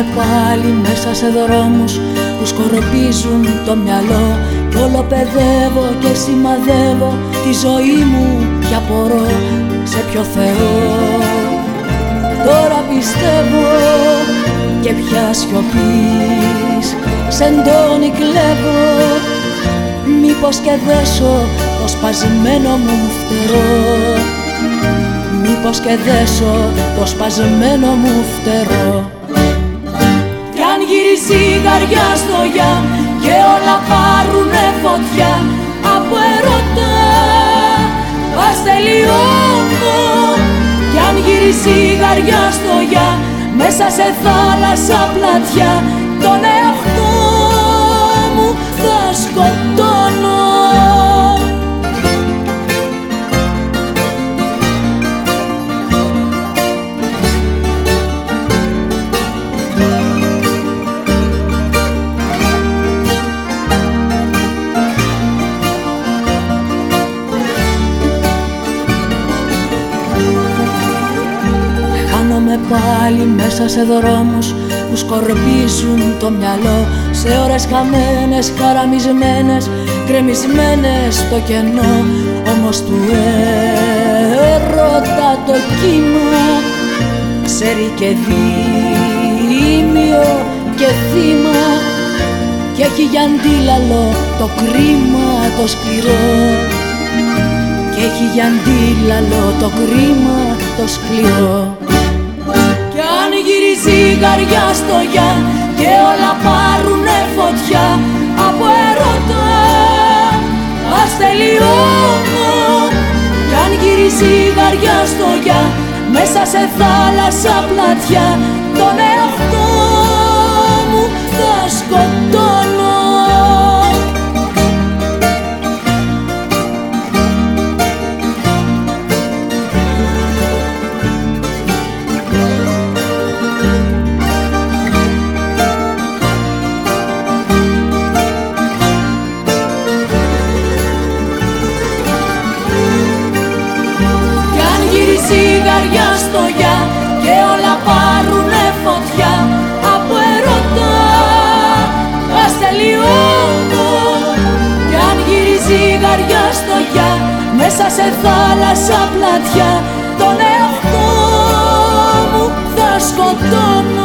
Χάνομαι πάλι μέσα σε δρόμους που σκορπίζουν το μυαλό. Κι όλο παιδεύω και σημαδεύω τη ζωή μου και απορώ σε ποιο Θεό. Τώρα πιστεύω και πια σιωπής Σ' εντώνει κλέβω. Μήπως και δέσω το σπασμένο μου φτερό. Μήπως και δέσω το σπασμένο μου φτερό. Κι αν γυρίσει η γαριά στο γιά και όλα πάρουνε φωτιά. Από ερώτα ας τελειώνω. Κι αν γυρίσεις η γαριά στο γιά μέσα σε θάλασσα πλατιά τον εαυτό πάλι μέσα σε δρόμους που σκορπίζουν το μυαλό. Σε ώρες χαμένες, χαραμισμένες, γκρεμισμένες στο κενό. Όμως του έρωτα το κύμα ξέρει και δίμιο και θύμα. Και έχει για αντίλαλο το κρίμα το σκληρό. Και έχει για αντίλαλο το κρίμα το σκληρό ζυγαριά στο γιά και όλα πάρουνε φωτιά από ερώτα. Ας τελειώνω. Κι αν γυρίσει ζυγαριά στο γιά μέσα σε θάλασσα πλατιά τον εαυτό γυρίζει η γαριά στο γιά μέσα σε θάλασσα πλατιά. Τον εαυτό μου θα σκοτώνω